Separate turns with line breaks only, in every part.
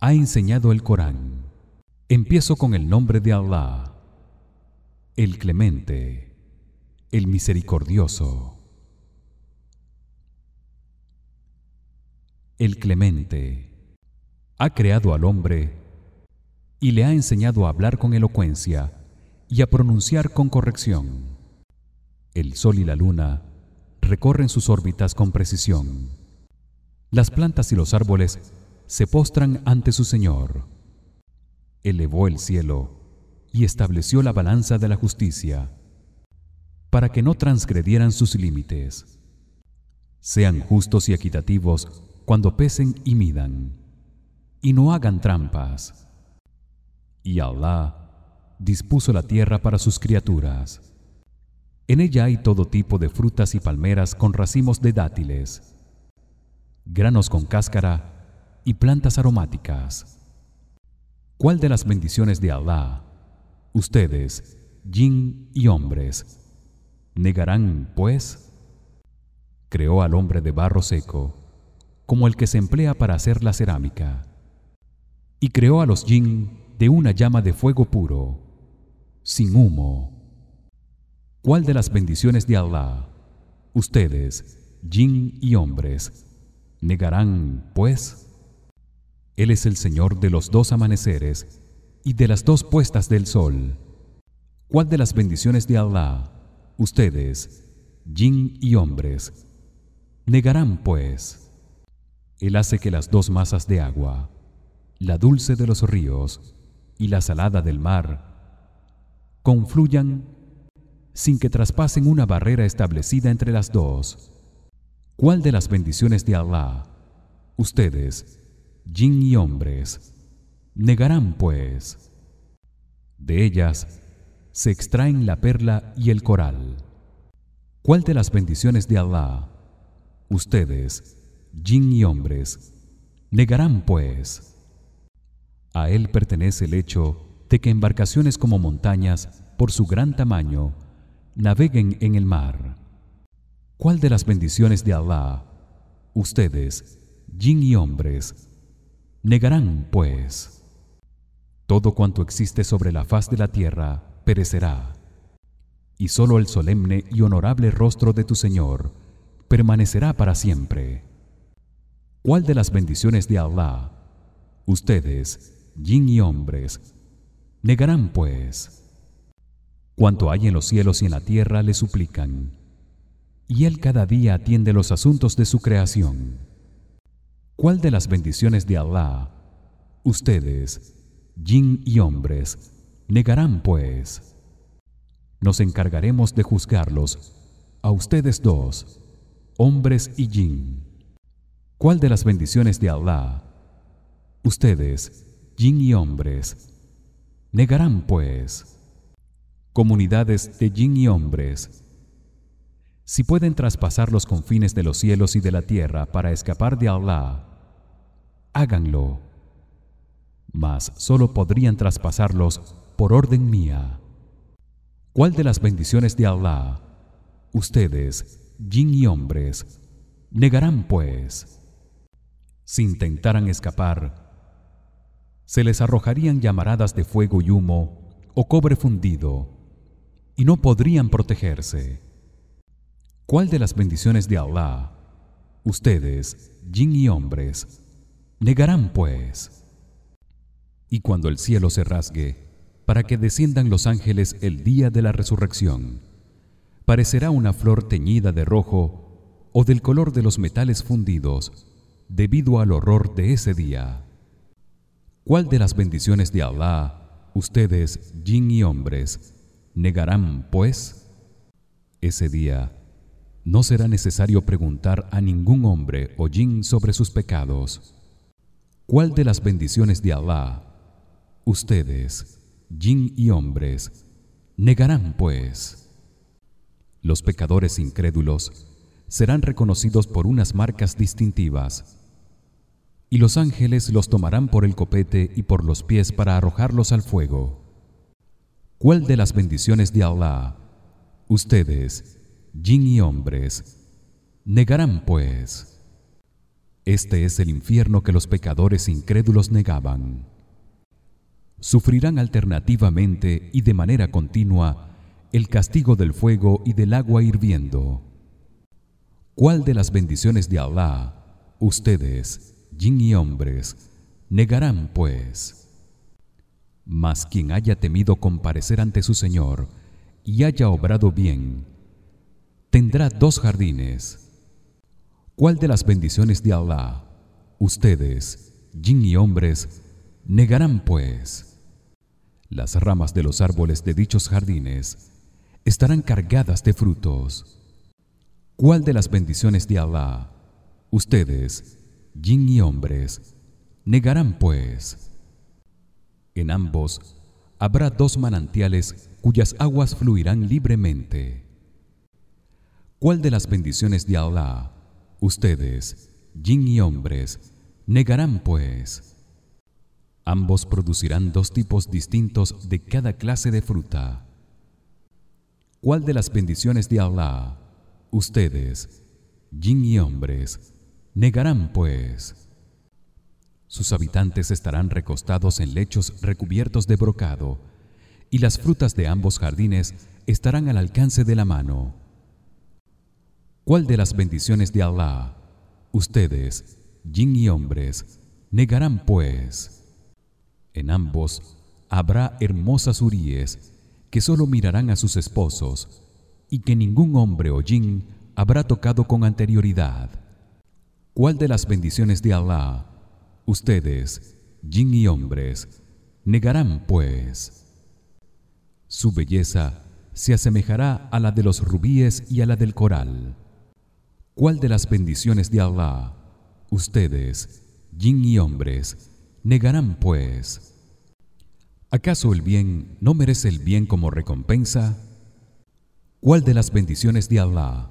ha enseñado el Corán. Empiezo con el nombre de Allah el clemente el misericordioso. El clemente ha creado al hombre y le ha enseñado a hablar con elocuencia y a pronunciar con corrección. El sol y la luna recorren sus órbitas con precisión. Las plantas y los árboles se postran ante su Señor. Elevó el cielo y estableció la balanza de la justicia para que no transgredieran sus límites. Sean justos y equitativos cuando pesen y midan y no hagan trampas. Y Allah dispuso la tierra para sus criaturas. En ella hay todo tipo de frutas y palmeras con racimos de dátiles, granos con cáscara y plantas aromáticas. ¿Cuál de las bendiciones de Allah ustedes, jin y hombres, negarán, pues? Creó al hombre de barro seco, como el que se emplea para hacer la cerámica, y creó a los jin de una llama de fuego puro, sin humo ¿Cuál de las bendiciones de Allah ustedes, jin y hombres, negarán, pues? Él es el Señor de los dos amaneceres y de las dos puestas del sol. ¿Cuál de las bendiciones de Allah ustedes, jin y hombres, negarán, pues? Él hace que las dos masas de agua, la dulce de los ríos y la salada del mar, confluyan sin que traspasen una barrera establecida entre las dos. ¿Cuál de las bendiciones de Allah ustedes, jin y hombres, negarán pues? De ellas se extraen la perla y el coral. ¿Cuál de las bendiciones de Allah ustedes, jin y hombres, negarán pues? A él pertenece el hecho de que embarcaciones como montañas por su gran tamaño naveguen en el mar. ¿Cuál de las bendiciones de Allah ustedes, jin y hombres, negarán pues? Todo cuanto existe sobre la faz de la tierra perecerá, y solo el solemne y honorable rostro de tu Señor permanecerá para siempre. ¿Cuál de las bendiciones de Allah ustedes, y hombres, negarán pues? Cuanto hay en los cielos y en la tierra le suplican y él cada día atiende los asuntos de su creación ¿Cuál de las bendiciones de Allah ustedes jin y hombres negarán pues nos encargaremos de juzgarlos a ustedes dos hombres y jin. ¿Cuál de las bendiciones de Allah ustedes jin y hombres negarán pues comunidades de jin y hombres si pueden traspasar los confines de los cielos y de la tierra para escapar de Allah háganlo. Mas solo podrían traspasarlos por orden mía. ¿Cuál de las bendiciones de Allah ustedes jin y hombres negarán pues si intentaran escapar se les arrojarían llamaradas de fuego y humo o cobre fundido y no podrían protegerse. ¿Cuál de las bendiciones de Allah ustedes, jin y hombres, negarán pues? Y cuando el cielo se rasgue para que desciendan los ángeles el día de la resurrección, parecerá una flor teñida de rojo o del color de los metales fundidos debido al horror de ese día. ¿Cuál de las bendiciones de Allah ustedes, jin y hombres, negarán pues ese día no será necesario preguntar a ningún hombre o jin sobre sus pecados ¿Cuál de las bendiciones de Allah ustedes jin y hombres negarán pues los pecadores incrédulos serán reconocidos por unas marcas distintivas y los ángeles los tomarán por el copete y por los pies para arrojarlos al fuego ¿Cuál de las bendiciones de Allah ustedes, jin y hombres, negarán pues? Este es el infierno que los pecadores incrédulos negaban. Sufrirán alternativamente y de manera continua el castigo del fuego y del agua hirviendo. ¿Cuál de las bendiciones de Allah ustedes, jin y hombres, negarán pues? Mas quien haya temido comparecer ante su Señor y haya obrado bien, tendrá dos jardines. ¿Cuál de las bendiciones de Allah ustedes, jin y hombres, negarán pues? Las ramas de los árboles de dichos jardines estarán cargadas de frutos. ¿Cuál de las bendiciones de Allah ustedes, jin y hombres, negarán pues? En ambos habrá dos manantiales cuyas aguas fluirán libremente. ¿Cuál de las bendiciones de Allah ustedes, jin y hombres, negarán pues? Ambos producirán dos tipos distintos de cada clase de fruta. ¿Cuál de las bendiciones de Allah ustedes, jin y hombres, negarán pues? Sus habitantes estarán recostados en lechos recubiertos de brocado y las frutas de ambos jardines estarán al alcance de la mano. ¿Cuál de las bendiciones de Allah ustedes, jin y hombres, negarán pues? En ambos habrá hermosas uríes que solo mirarán a sus esposos y que ningún hombre o jin habrá tocado con anterioridad. ¿Cuál de las bendiciones de Allah ustedes, jin y hombres, negarán pues? Su belleza se asemejará a la de los rubíes y a la del coral. ¿Cuál de las bendiciones de Allah ustedes, jin y hombres, negarán pues? ¿Acaso el bien no merece el bien como recompensa? ¿Cuál de las bendiciones de Allah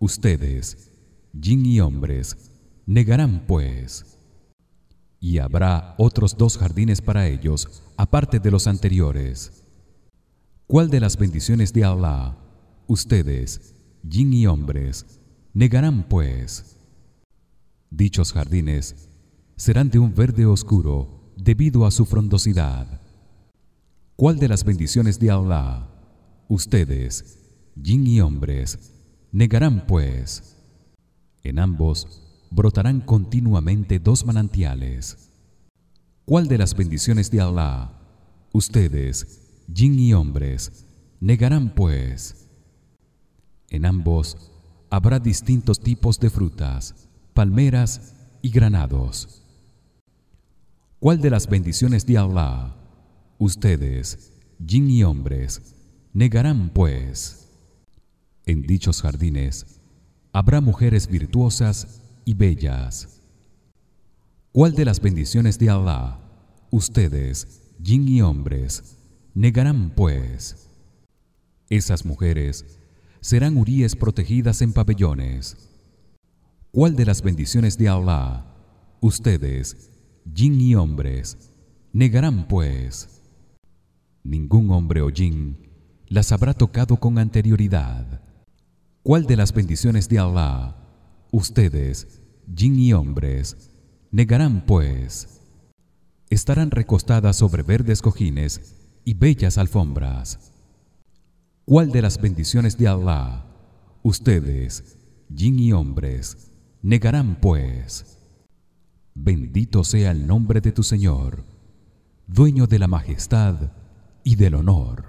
ustedes, jin y hombres, negarán pues? Y habrá otros dos jardines para ellos aparte de los anteriores. ¿Cuál de las bendiciones de Allah ustedes, jin y hombres, negarán pues? Dichos jardines serán de un verde oscuro debido a su frondosidad. ¿Cuál de las bendiciones de Allah ustedes, jin y hombres, negarán pues? En ambos brotarán continuamente dos manantiales. ¿Cuál de las bendiciones de Allah ustedes, jin y hombres, negarán pues? En ambos habrá distintos tipos de frutas, palmeras y granados. ¿Cuál de las bendiciones de Allah ustedes, jin y hombres, negarán pues? En dichos jardines habrá mujeres virtuosas y bellas. ¿Cuál de las bendiciones de Allah ustedes, jin y hombres, negarán pues? Esas mujeres serán uríes protegidas en pabellones. ¿Cuál de las bendiciones de Allah ustedes, jin y hombres, negarán pues? ningún hombre o jin las habrá tocado con anterioridad. ¿Cuál de las bendiciones de Allah ustedes, jin y hombres, negarán pues? Estarán recostadas sobre verdes cojines y bellas alfombras. ¿Cuál de las bendiciones de Allah ustedes, jin y hombres, negarán pues? Bendito sea el nombre de tu Señor, dueño de la majestad y del honor